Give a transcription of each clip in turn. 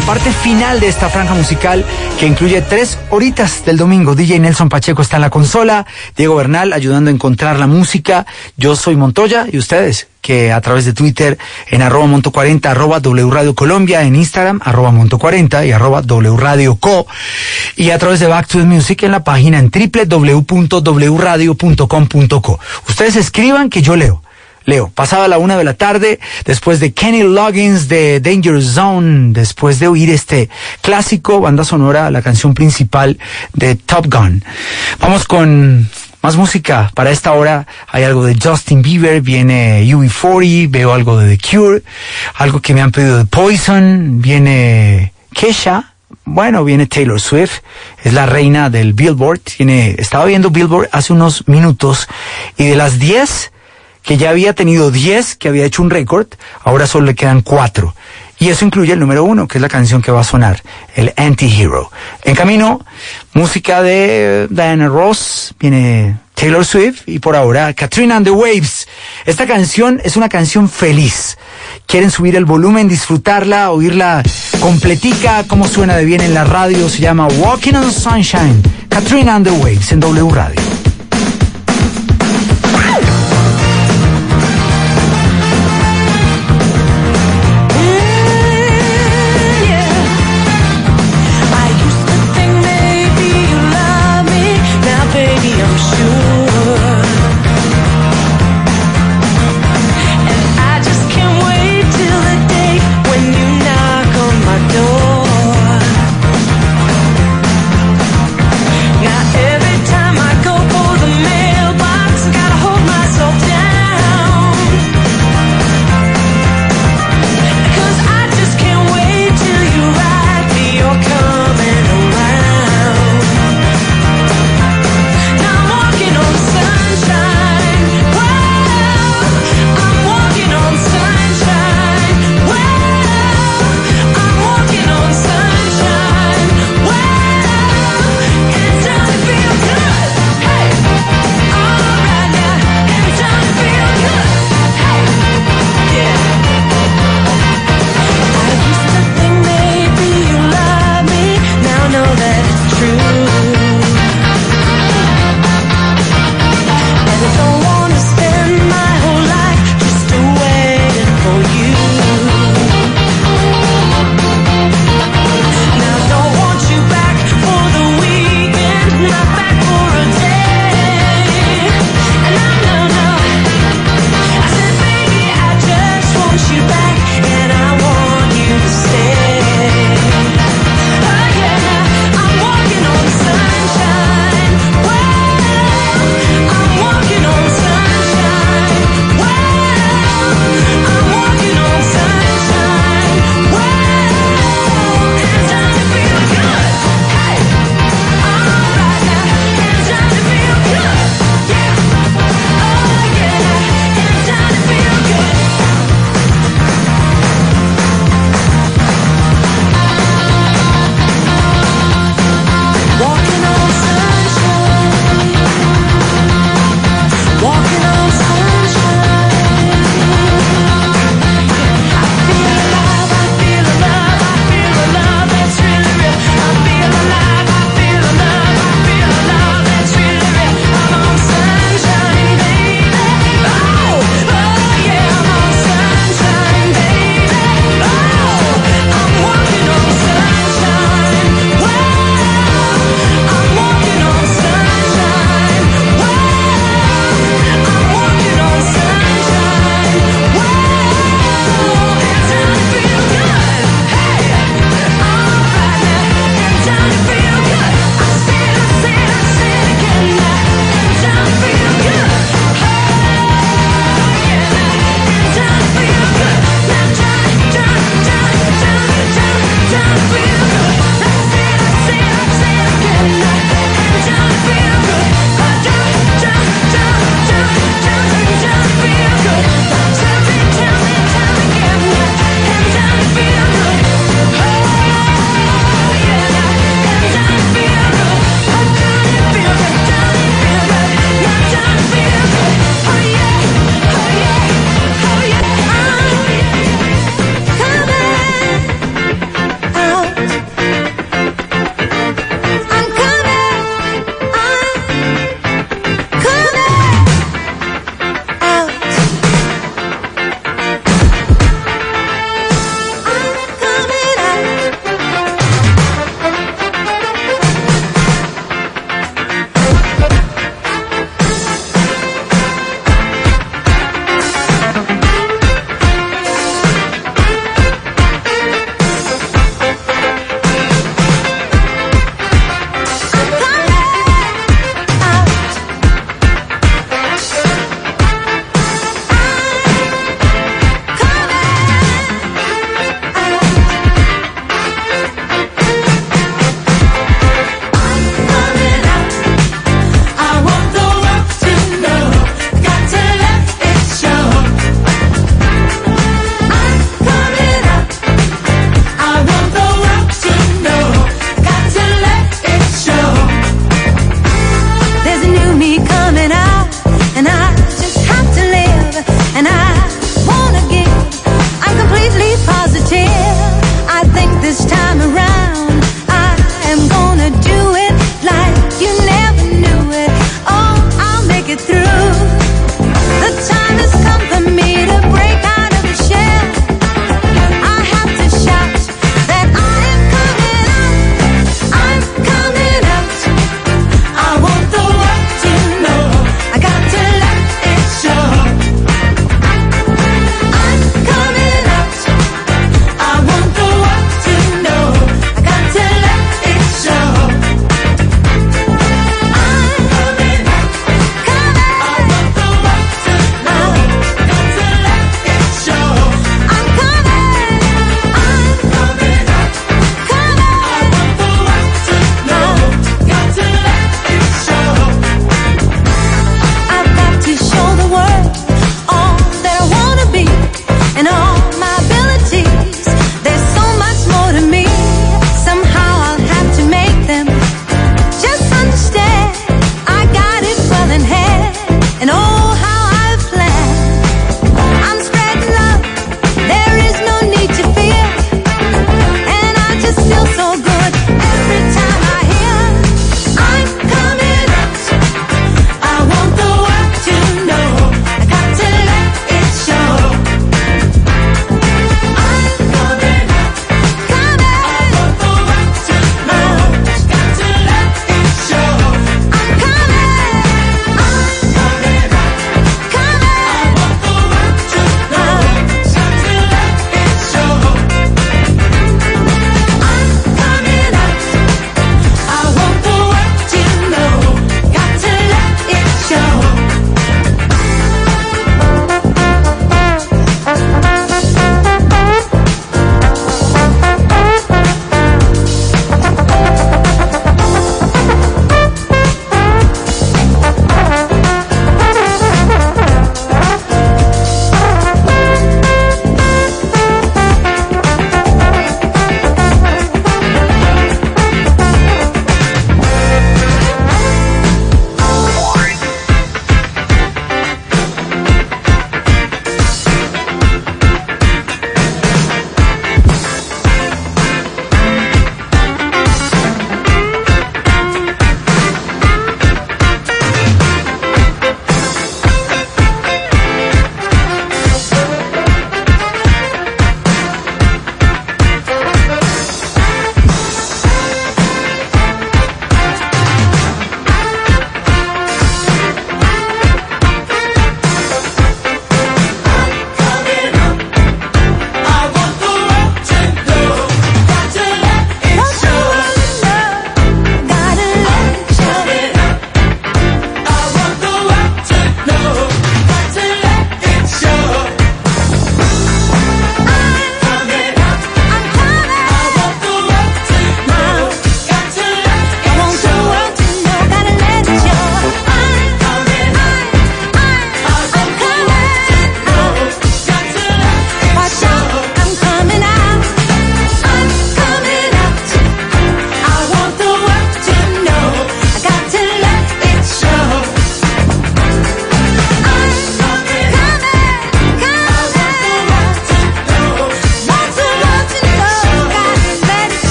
Parte final de esta franja musical que incluye tres horitas del domingo. DJ Nelson Pacheco está en la consola, Diego Bernal ayudando a encontrar la música. Yo soy Montoya y ustedes que a través de Twitter en arroba monto 40, arroba W Radio Colombia, en Instagram, arroba monto 40 y arroba W Radio Co. Y a través de Back to the Music en la página en www.wradio.com.co. Ustedes escriban que yo leo. Leo, pasaba la una de la tarde, después de Kenny Loggins de Danger Zone, después de oír este clásico, banda sonora, la canción principal de Top Gun. Vamos con más música. Para esta hora hay algo de Justin Bieber, viene UB40, veo algo de The Cure, algo que me han pedido de Poison, viene Kesha, bueno, viene Taylor Swift, es la reina del Billboard, tiene, estaba viendo Billboard hace unos minutos y de las 10 que ya había tenido 10, que había hecho un récord, ahora solo le quedan 4. Y eso incluye el número uno, que es la canción que va a sonar, el Anti-Hero. En camino, música de Diana Ross, viene Taylor Swift y por ahora Katrina and the Waves. Esta canción es una canción feliz. Quieren subir el volumen, disfrutarla, oírla completica, cómo suena de bien en la radio. Se llama Walking on Sunshine. Katrina and the Waves en W Radio. you.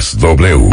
W.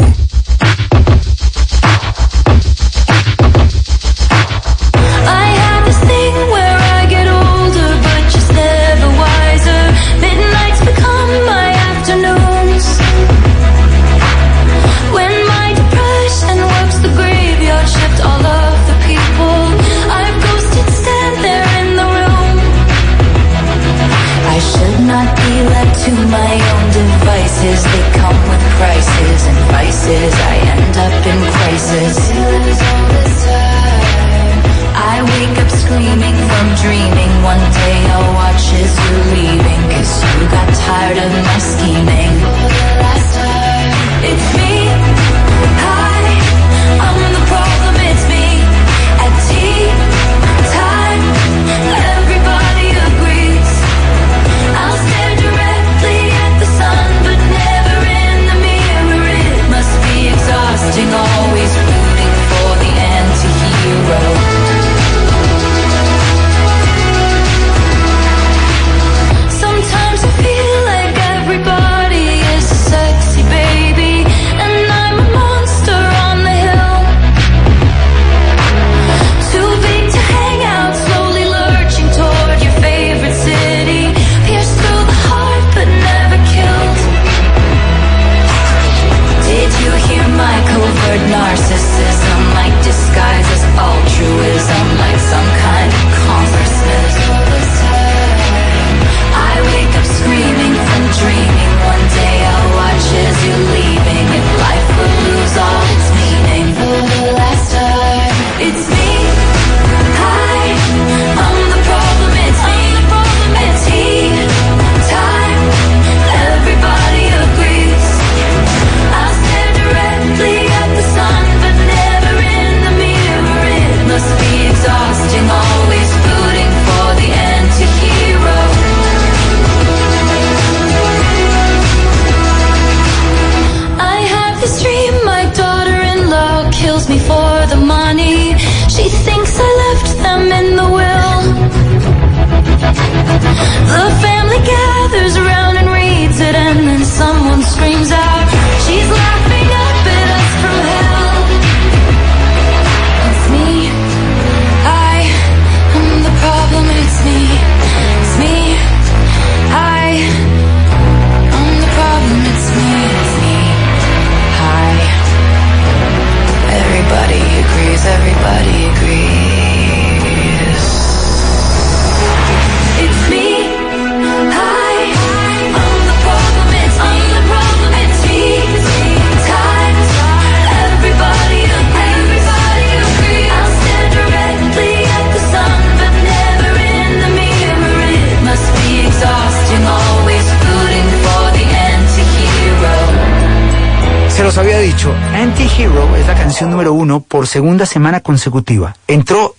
número uno por segunda semana consecutiva. Entró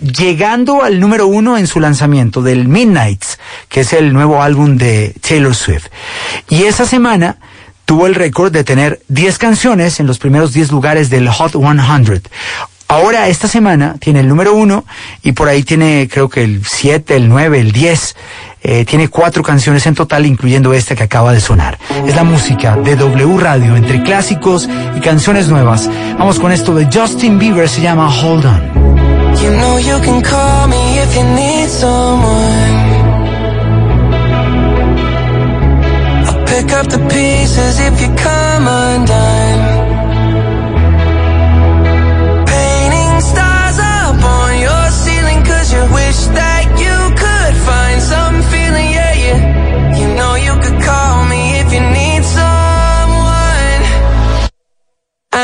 llegando al número uno en su lanzamiento del Midnights, que es el nuevo álbum de Taylor Swift. Y esa semana tuvo el récord de tener 10 canciones en los primeros 10 lugares del Hot 100. Ahora, esta semana, tiene el número uno y por ahí tiene, creo que el 7, el 9, el 10. Eh, tiene cuatro canciones en total, incluyendo esta que acaba de sonar. Es la música de W Radio, entre clásicos y canciones nuevas. Vamos con esto de Justin Bieber, se llama Hold On. You know you can call me if you need someone. I'll pick up the pieces if you come undone.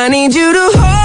I need you to hold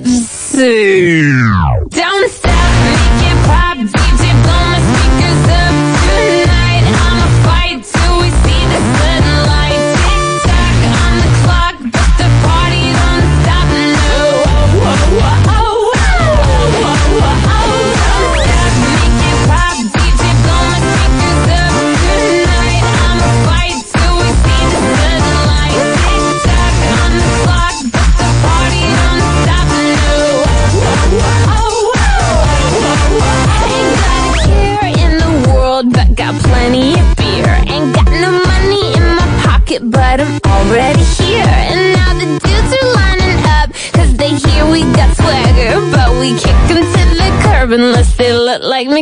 See.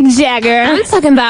Mick Jagger. I'm talking about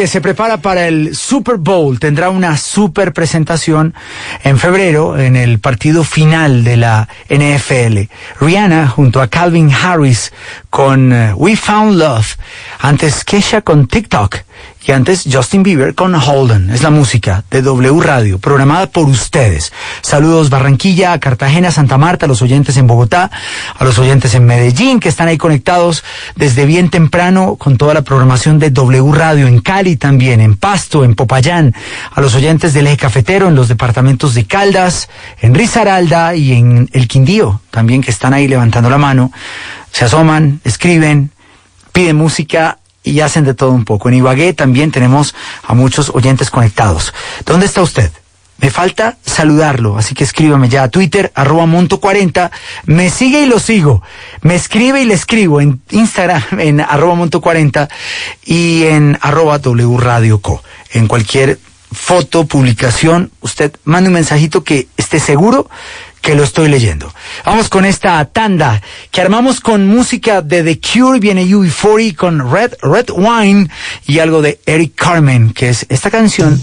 Que se prepara para el Super Bowl, tendrá una super presentación en febrero en el partido final de la NFL. Rihanna junto a Calvin Harris con eh, We Found Love, antes Kesha con TikTok y antes Justin Bieber con Holden. Es la música de W Radio, programada por ustedes. Saludos Barranquilla, Cartagena, Santa Marta, a los oyentes en Bogotá, a los oyentes en Medellín, que están ahí conectados desde bien temprano con toda la programación de W Radio, en Cali también, en Pasto, en Popayán, a los oyentes del eje cafetero en los departamentos de Caldas, en Risaralda y en El Quindío, también que están ahí levantando la mano, se asoman, escriben, piden música y hacen de todo un poco. En Ibagué también tenemos a muchos oyentes conectados. ¿Dónde está usted? Me falta saludarlo, así que escríbame ya a Twitter, arroba monto40, me sigue y lo sigo, me escribe y le escribo en Instagram, en arroba monto40 y en arroba W Radio Co. En cualquier foto, publicación, usted mande un mensajito que esté seguro que lo estoy leyendo. Vamos con esta tanda que armamos con música de The Cure, viene UB40 con Red, Red Wine y algo de Eric Carmen, que es esta canción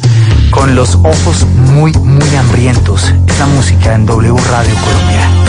con los ojos muy, muy hambrientos. Es la música en W Radio Colombia.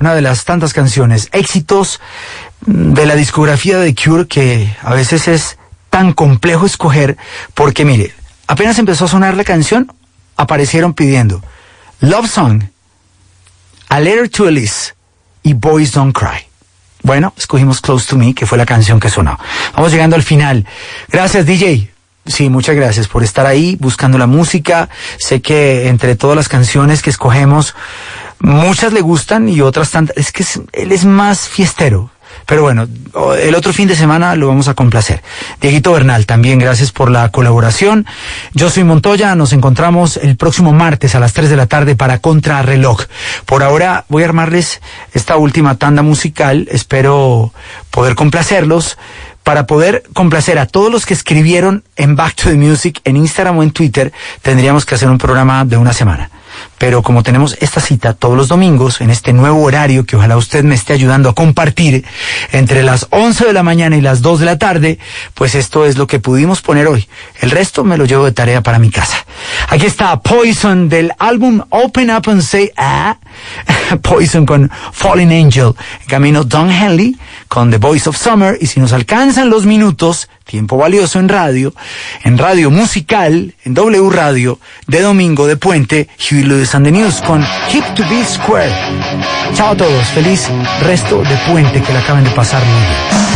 Una de las tantas canciones, éxitos de la discografía de Cure que a veces es tan complejo escoger porque mire, apenas empezó a sonar la canción, aparecieron pidiendo Love Song, A Letter to Elise y Boys Don't Cry. Bueno, escogimos Close to Me, que fue la canción que sonó. Vamos llegando al final. Gracias, DJ. Sí, muchas gracias por estar ahí buscando la música. Sé que entre todas las canciones que escogemos, muchas le gustan y otras tantas. Es que es- él es más fiestero. Pero bueno, el otro fin de semana lo vamos a complacer. Dieguito Bernal, también gracias por la colaboración. Yo soy Montoya, nos encontramos el próximo martes a las 3 de la tarde para Contrarreloj. Por ahora voy a armarles esta última tanda musical, espero poder complacerlos para poder complacer a todos los que escribieron en Back to the Music en Instagram o en Twitter, tendríamos que hacer un programa de una semana. Pero como tenemos esta cita todos los domingos, en este nuevo horario que ojalá usted me esté ayudando a compartir entre las 11 de la mañana y las 2 de la tarde, pues esto es lo que pudimos poner hoy. El resto me lo llevo de tarea para mi casa. Aquí está Poison del álbum Open Up and Say Ah. Poison con Falling Angel. Camino Don Henley con The Voice of Summer. Y si nos alcanzan los minutos, tiempo valioso en radio, en radio musical, en W Radio, de domingo de puente, Huey Lewis and the News con Keep to Be Square. Chao a todos. Feliz resto de puente que le acaben de pasar muy bien.